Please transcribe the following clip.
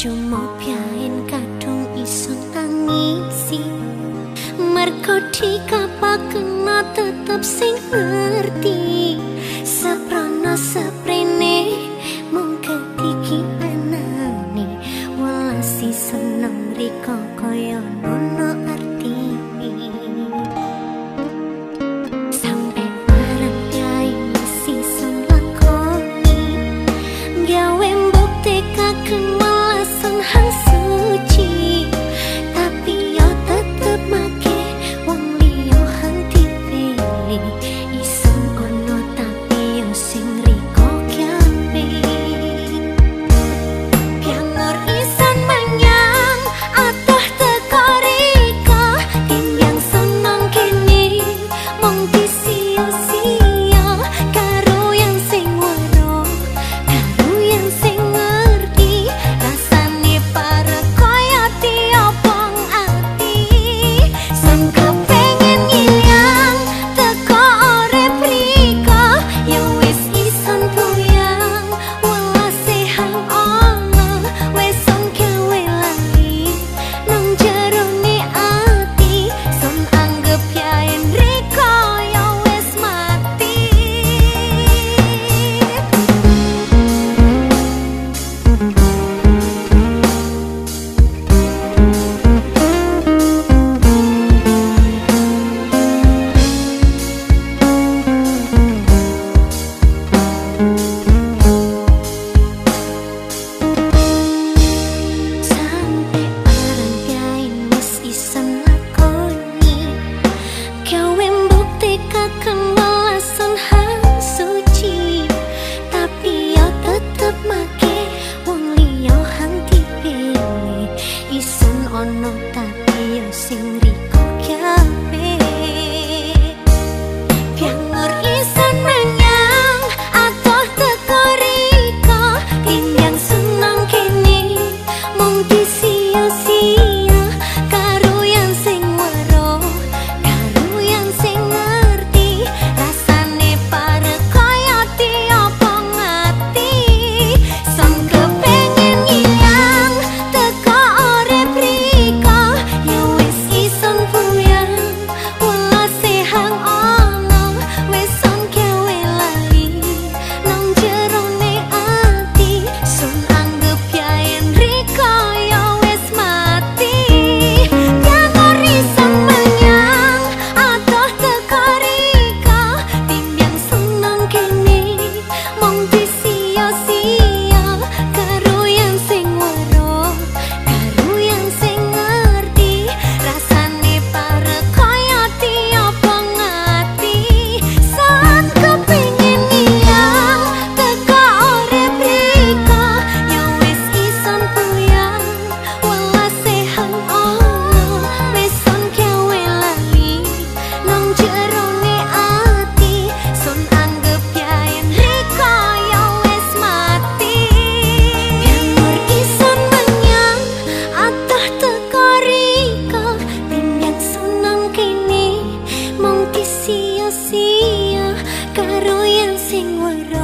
cuma pian kadung isun tangisi. Merko dikapak kena tetep sing ngerti. Seprono seprene mungkin iki anani walasi seneng riko koyo nono sing